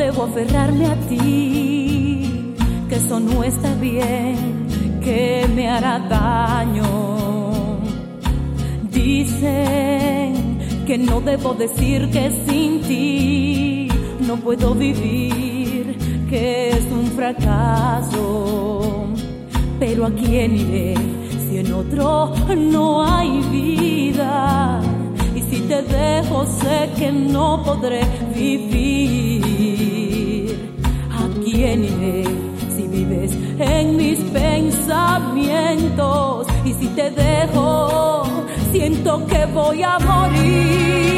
debo aferrarme a ti, que eso no está bien, que me hará daño. Dicen que no debo decir que sin ti no puedo vivir, que es un fracaso. Pero a quién iré si en otro no hay vida? Y si te dejo sé que no podré vivir. ¿A quién iré si vives en mis pensamientos? Y si te dejo siento que voy a morir.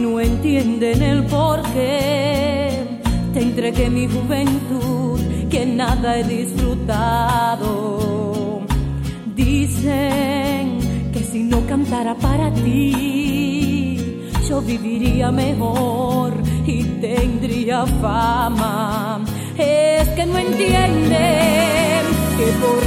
No entienden el por qué te entregué mi juventud, que nada he disfrutado. Dicen que si no cantara para ti, yo viviría mejor y tendría fama. Es que no entienden que por